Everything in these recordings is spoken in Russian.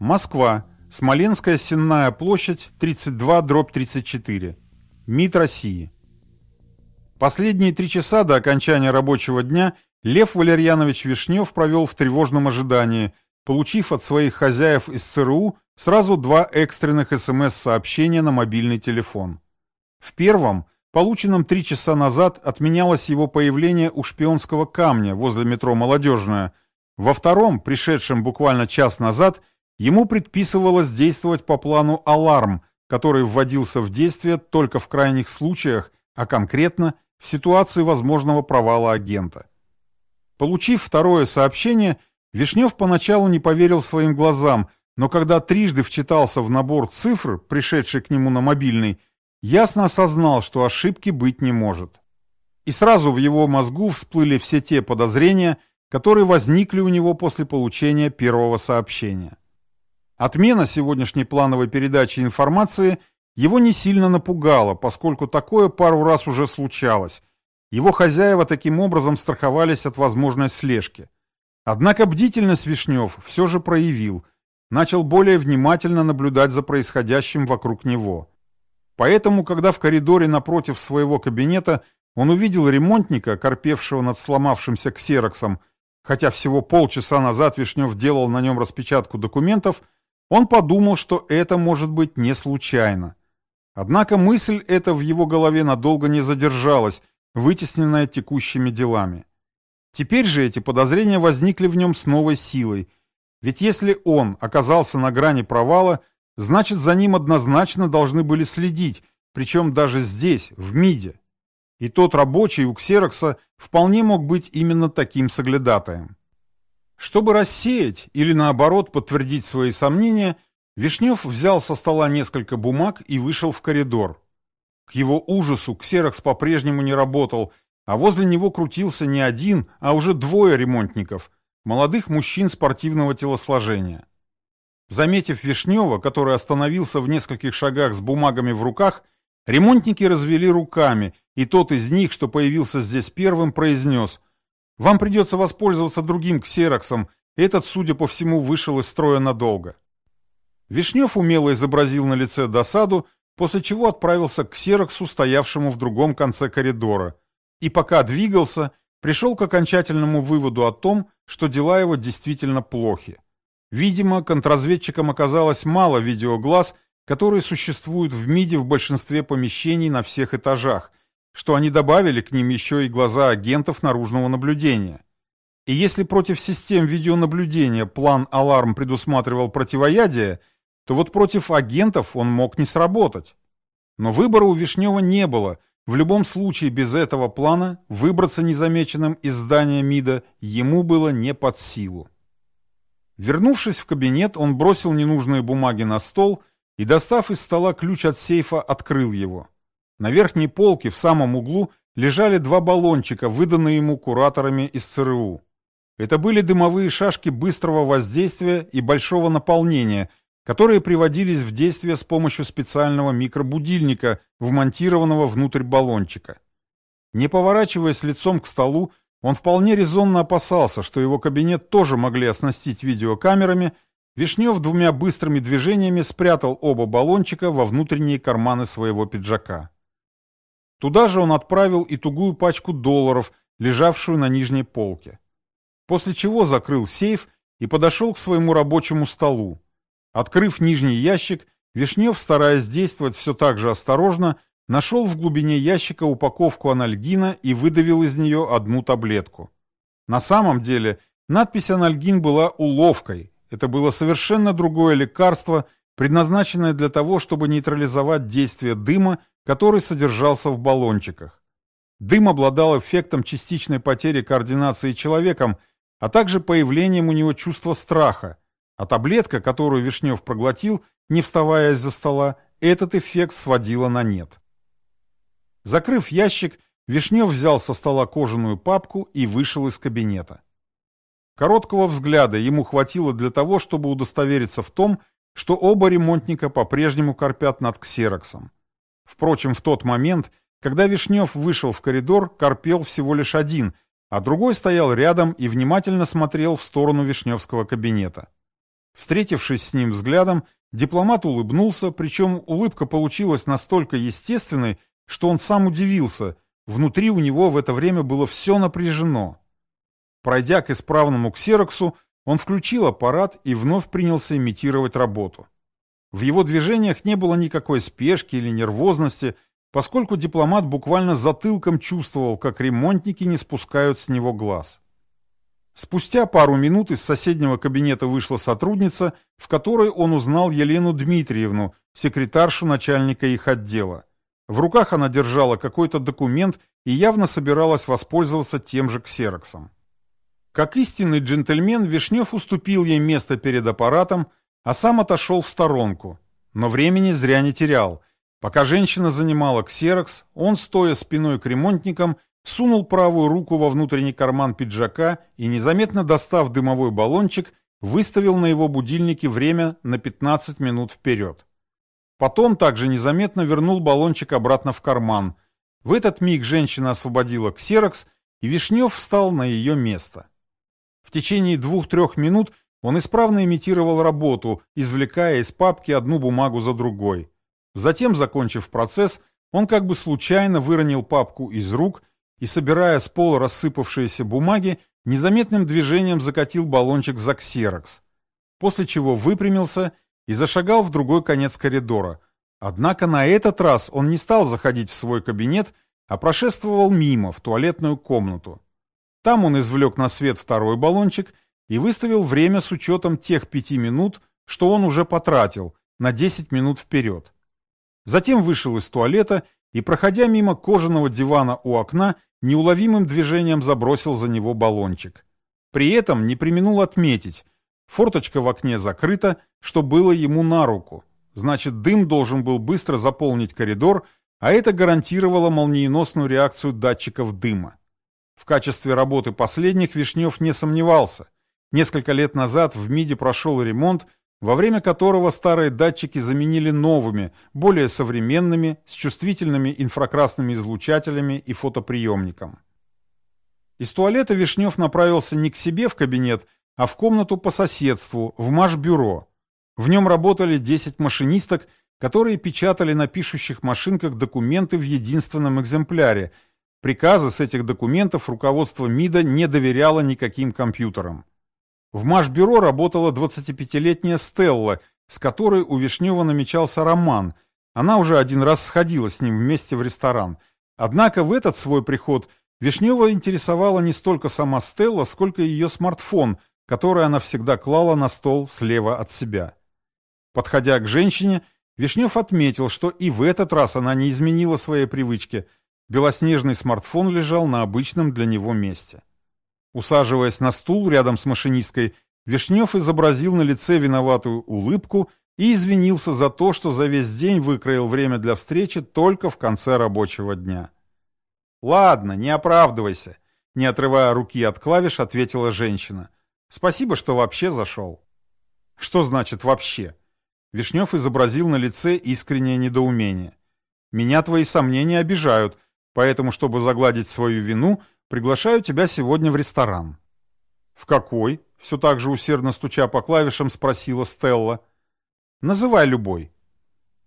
Москва. Смоленская Сенная площадь, 32, дробь 34. МИД России. Последние три часа до окончания рабочего дня Лев Валерьянович Вишнев провел в тревожном ожидании, получив от своих хозяев из ЦРУ сразу два экстренных СМС-сообщения на мобильный телефон. В первом, полученном три часа назад, отменялось его появление у шпионского камня возле метро «Молодежная», во втором, пришедшем буквально час назад, ему предписывалось действовать по плану «Аларм», который вводился в действие только в крайних случаях, а конкретно в ситуации возможного провала агента. Получив второе сообщение, Вишнев поначалу не поверил своим глазам, но когда трижды вчитался в набор цифр, пришедший к нему на мобильный, ясно осознал, что ошибки быть не может. И сразу в его мозгу всплыли все те подозрения, которые возникли у него после получения первого сообщения. Отмена сегодняшней плановой передачи информации его не сильно напугала, поскольку такое пару раз уже случалось. Его хозяева таким образом страховались от возможной слежки. Однако бдительность Вишнев все же проявил, начал более внимательно наблюдать за происходящим вокруг него. Поэтому, когда в коридоре напротив своего кабинета он увидел ремонтника, корпевшего над сломавшимся ксероксом, Хотя всего полчаса назад Вишнев делал на нем распечатку документов, он подумал, что это может быть не случайно. Однако мысль эта в его голове надолго не задержалась, вытесненная текущими делами. Теперь же эти подозрения возникли в нем с новой силой. Ведь если он оказался на грани провала, значит за ним однозначно должны были следить, причем даже здесь, в МИДе. И тот рабочий у Ксерокса вполне мог быть именно таким соглядатаем. Чтобы рассеять или наоборот подтвердить свои сомнения, Вишнев взял со стола несколько бумаг и вышел в коридор. К его ужасу Ксерокс по-прежнему не работал, а возле него крутился не один, а уже двое ремонтников, молодых мужчин спортивного телосложения. Заметив Вишнева, который остановился в нескольких шагах с бумагами в руках, ремонтники развели руками и тот из них, что появился здесь первым, произнес «Вам придется воспользоваться другим ксероксом, этот, судя по всему, вышел из строя надолго». Вишнев умело изобразил на лице досаду, после чего отправился к ксероксу, стоявшему в другом конце коридора, и пока двигался, пришел к окончательному выводу о том, что дела его действительно плохи. Видимо, контрразведчикам оказалось мало видеоглаз, которые существуют в МИДе в большинстве помещений на всех этажах, что они добавили к ним еще и глаза агентов наружного наблюдения. И если против систем видеонаблюдения план «Аларм» предусматривал противоядие, то вот против агентов он мог не сработать. Но выбора у Вишнева не было. В любом случае без этого плана выбраться незамеченным из здания МИДа ему было не под силу. Вернувшись в кабинет, он бросил ненужные бумаги на стол и, достав из стола ключ от сейфа, открыл его. На верхней полке в самом углу лежали два баллончика, выданные ему кураторами из ЦРУ. Это были дымовые шашки быстрого воздействия и большого наполнения, которые приводились в действие с помощью специального микробудильника, вмонтированного внутрь баллончика. Не поворачиваясь лицом к столу, он вполне резонно опасался, что его кабинет тоже могли оснастить видеокамерами, Вишнев двумя быстрыми движениями спрятал оба баллончика во внутренние карманы своего пиджака. Туда же он отправил и тугую пачку долларов, лежавшую на нижней полке. После чего закрыл сейф и подошел к своему рабочему столу. Открыв нижний ящик, Вишнев, стараясь действовать все так же осторожно, нашел в глубине ящика упаковку анальгина и выдавил из нее одну таблетку. На самом деле надпись «анальгин» была уловкой. Это было совершенно другое лекарство, предназначенное для того, чтобы нейтрализовать действие дыма который содержался в баллончиках. Дым обладал эффектом частичной потери координации человеком, а также появлением у него чувства страха, а таблетка, которую Вишнев проглотил, не вставая из-за стола, этот эффект сводила на нет. Закрыв ящик, Вишнев взял со стола кожаную папку и вышел из кабинета. Короткого взгляда ему хватило для того, чтобы удостовериться в том, что оба ремонтника по-прежнему корпят над ксероксом. Впрочем, в тот момент, когда Вишнев вышел в коридор, корпел всего лишь один, а другой стоял рядом и внимательно смотрел в сторону Вишневского кабинета. Встретившись с ним взглядом, дипломат улыбнулся, причем улыбка получилась настолько естественной, что он сам удивился, внутри у него в это время было все напряжено. Пройдя к исправному ксероксу, он включил аппарат и вновь принялся имитировать работу. В его движениях не было никакой спешки или нервозности, поскольку дипломат буквально затылком чувствовал, как ремонтники не спускают с него глаз. Спустя пару минут из соседнего кабинета вышла сотрудница, в которой он узнал Елену Дмитриевну, секретаршу начальника их отдела. В руках она держала какой-то документ и явно собиралась воспользоваться тем же ксероксом. Как истинный джентльмен, Вишнев уступил ей место перед аппаратом, а сам отошел в сторонку. Но времени зря не терял. Пока женщина занимала ксерокс, он, стоя спиной к ремонтникам, сунул правую руку во внутренний карман пиджака и, незаметно достав дымовой баллончик, выставил на его будильнике время на 15 минут вперед. Потом также незаметно вернул баллончик обратно в карман. В этот миг женщина освободила ксерокс, и Вишнев встал на ее место. В течение двух-трех минут он исправно имитировал работу, извлекая из папки одну бумагу за другой. Затем, закончив процесс, он как бы случайно выронил папку из рук и, собирая с пола рассыпавшиеся бумаги, незаметным движением закатил баллончик за ксерокс, после чего выпрямился и зашагал в другой конец коридора. Однако на этот раз он не стал заходить в свой кабинет, а прошествовал мимо, в туалетную комнату. Там он извлек на свет второй баллончик и выставил время с учетом тех пяти минут, что он уже потратил, на 10 минут вперед. Затем вышел из туалета и, проходя мимо кожаного дивана у окна, неуловимым движением забросил за него баллончик. При этом не применул отметить, форточка в окне закрыта, что было ему на руку. Значит, дым должен был быстро заполнить коридор, а это гарантировало молниеносную реакцию датчиков дыма. В качестве работы последних Вишнев не сомневался. Несколько лет назад в МИДе прошел ремонт, во время которого старые датчики заменили новыми, более современными, с чувствительными инфракрасными излучателями и фотоприемником. Из туалета Вишнев направился не к себе в кабинет, а в комнату по соседству, в Машбюро. В нем работали 10 машинисток, которые печатали на пишущих машинках документы в единственном экземпляре – Приказы с этих документов руководство МИДа не доверяло никаким компьютерам. В Машбюро работала 25-летняя Стелла, с которой у Вишнева намечался роман. Она уже один раз сходила с ним вместе в ресторан. Однако в этот свой приход Вишнева интересовала не столько сама Стелла, сколько ее смартфон, который она всегда клала на стол слева от себя. Подходя к женщине, Вишнев отметил, что и в этот раз она не изменила своей привычки – Белоснежный смартфон лежал на обычном для него месте. Усаживаясь на стул рядом с машинисткой, Вишнев изобразил на лице виноватую улыбку и извинился за то, что за весь день выкроил время для встречи только в конце рабочего дня. «Ладно, не оправдывайся», — не отрывая руки от клавиш, ответила женщина. «Спасибо, что вообще зашел». «Что значит «вообще»?» Вишнев изобразил на лице искреннее недоумение. «Меня твои сомнения обижают», — Поэтому, чтобы загладить свою вину, приглашаю тебя сегодня в ресторан». «В какой?» — все так же усердно стуча по клавишам спросила Стелла. «Называй любой».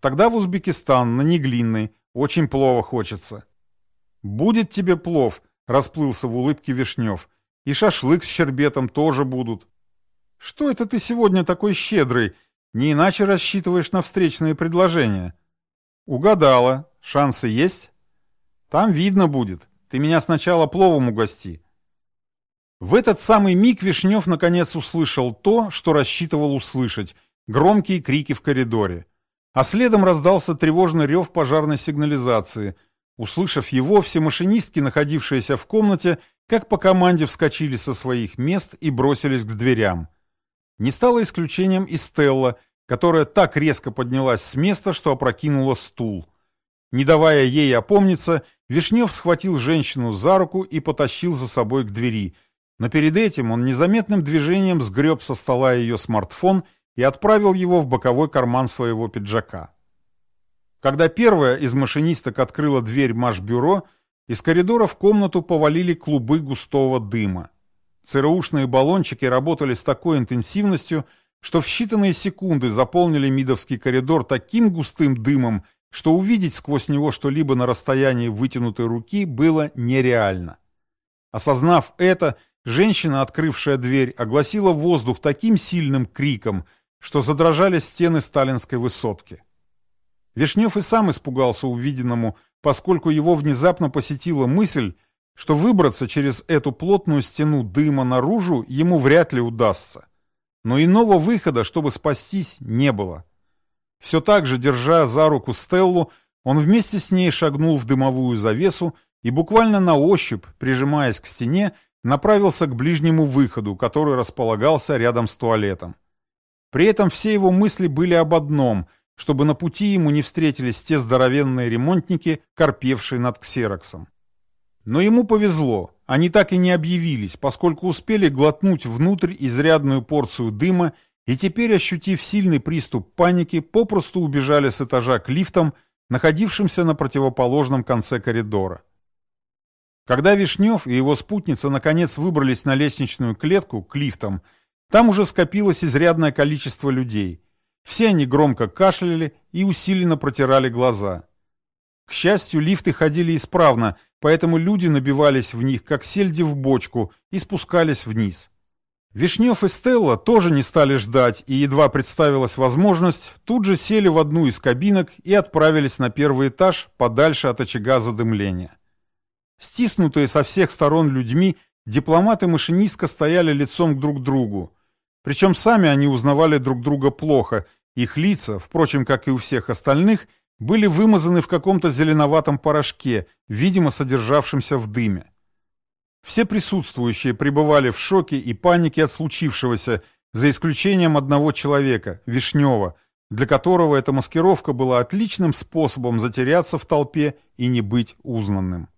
«Тогда в Узбекистан, на Неглинной. Очень плохо хочется». «Будет тебе плов», — расплылся в улыбке Вишнев. «И шашлык с щербетом тоже будут». «Что это ты сегодня такой щедрый? Не иначе рассчитываешь на встречные предложения». «Угадала. Шансы есть?» Там видно будет. Ты меня сначала пловом угости. В этот самый миг Вишнев наконец услышал то, что рассчитывал услышать. Громкие крики в коридоре. А следом раздался тревожный рев пожарной сигнализации. Услышав его, все машинистки, находившиеся в комнате, как по команде вскочили со своих мест и бросились к дверям. Не стало исключением и Стелла, которая так резко поднялась с места, что опрокинула стул. Не давая ей опомниться, Вишнев схватил женщину за руку и потащил за собой к двери. Но перед этим он незаметным движением сгреб со стола ее смартфон и отправил его в боковой карман своего пиджака. Когда первая из машинисток открыла дверь Машбюро, из коридора в комнату повалили клубы густого дыма. ЦРУшные баллончики работали с такой интенсивностью, что в считанные секунды заполнили Мидовский коридор таким густым дымом, что увидеть сквозь него что-либо на расстоянии вытянутой руки было нереально. Осознав это, женщина, открывшая дверь, огласила воздух таким сильным криком, что задрожали стены сталинской высотки. Вишнев и сам испугался увиденному, поскольку его внезапно посетила мысль, что выбраться через эту плотную стену дыма наружу ему вряд ли удастся. Но иного выхода, чтобы спастись, не было. Все так же, держа за руку Стеллу, он вместе с ней шагнул в дымовую завесу и буквально на ощупь, прижимаясь к стене, направился к ближнему выходу, который располагался рядом с туалетом. При этом все его мысли были об одном, чтобы на пути ему не встретились те здоровенные ремонтники, корпевшие над ксероксом. Но ему повезло, они так и не объявились, поскольку успели глотнуть внутрь изрядную порцию дыма и теперь, ощутив сильный приступ паники, попросту убежали с этажа к лифтам, находившимся на противоположном конце коридора. Когда Вишнев и его спутница наконец выбрались на лестничную клетку к лифтам, там уже скопилось изрядное количество людей. Все они громко кашляли и усиленно протирали глаза. К счастью, лифты ходили исправно, поэтому люди набивались в них, как сельди в бочку, и спускались вниз. Вишнев и Стелла тоже не стали ждать, и едва представилась возможность, тут же сели в одну из кабинок и отправились на первый этаж, подальше от очага задымления. Стиснутые со всех сторон людьми, дипломат и машинистка стояли лицом друг к другу. Причем сами они узнавали друг друга плохо, их лица, впрочем, как и у всех остальных, были вымазаны в каком-то зеленоватом порошке, видимо, содержавшемся в дыме. Все присутствующие пребывали в шоке и панике от случившегося, за исключением одного человека, Вишнева, для которого эта маскировка была отличным способом затеряться в толпе и не быть узнанным.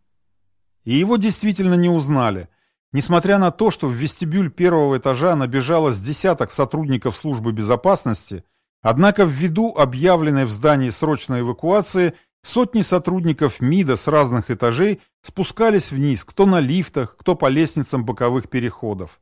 И его действительно не узнали. Несмотря на то, что в вестибюль первого этажа набежало с десяток сотрудников службы безопасности – Однако ввиду объявленной в здании срочной эвакуации сотни сотрудников МИДа с разных этажей спускались вниз, кто на лифтах, кто по лестницам боковых переходов.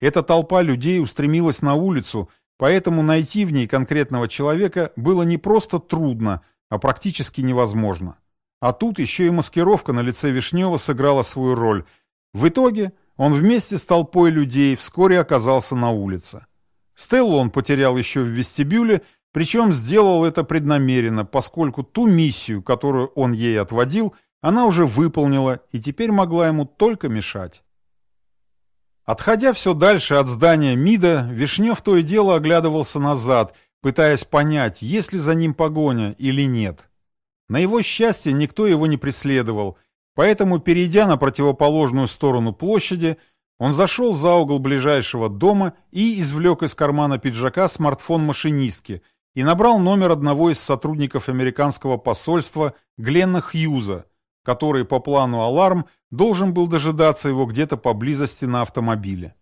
Эта толпа людей устремилась на улицу, поэтому найти в ней конкретного человека было не просто трудно, а практически невозможно. А тут еще и маскировка на лице Вишнева сыграла свою роль. В итоге он вместе с толпой людей вскоре оказался на улице. Стеллу он потерял еще в вестибюле, причем сделал это преднамеренно, поскольку ту миссию, которую он ей отводил, она уже выполнила и теперь могла ему только мешать. Отходя все дальше от здания МИДа, Вишнев то и дело оглядывался назад, пытаясь понять, есть ли за ним погоня или нет. На его счастье никто его не преследовал, поэтому, перейдя на противоположную сторону площади, он зашел за угол ближайшего дома и извлек из кармана пиджака смартфон машинистки и набрал номер одного из сотрудников американского посольства Гленна Хьюза, который по плану «Аларм» должен был дожидаться его где-то поблизости на автомобиле.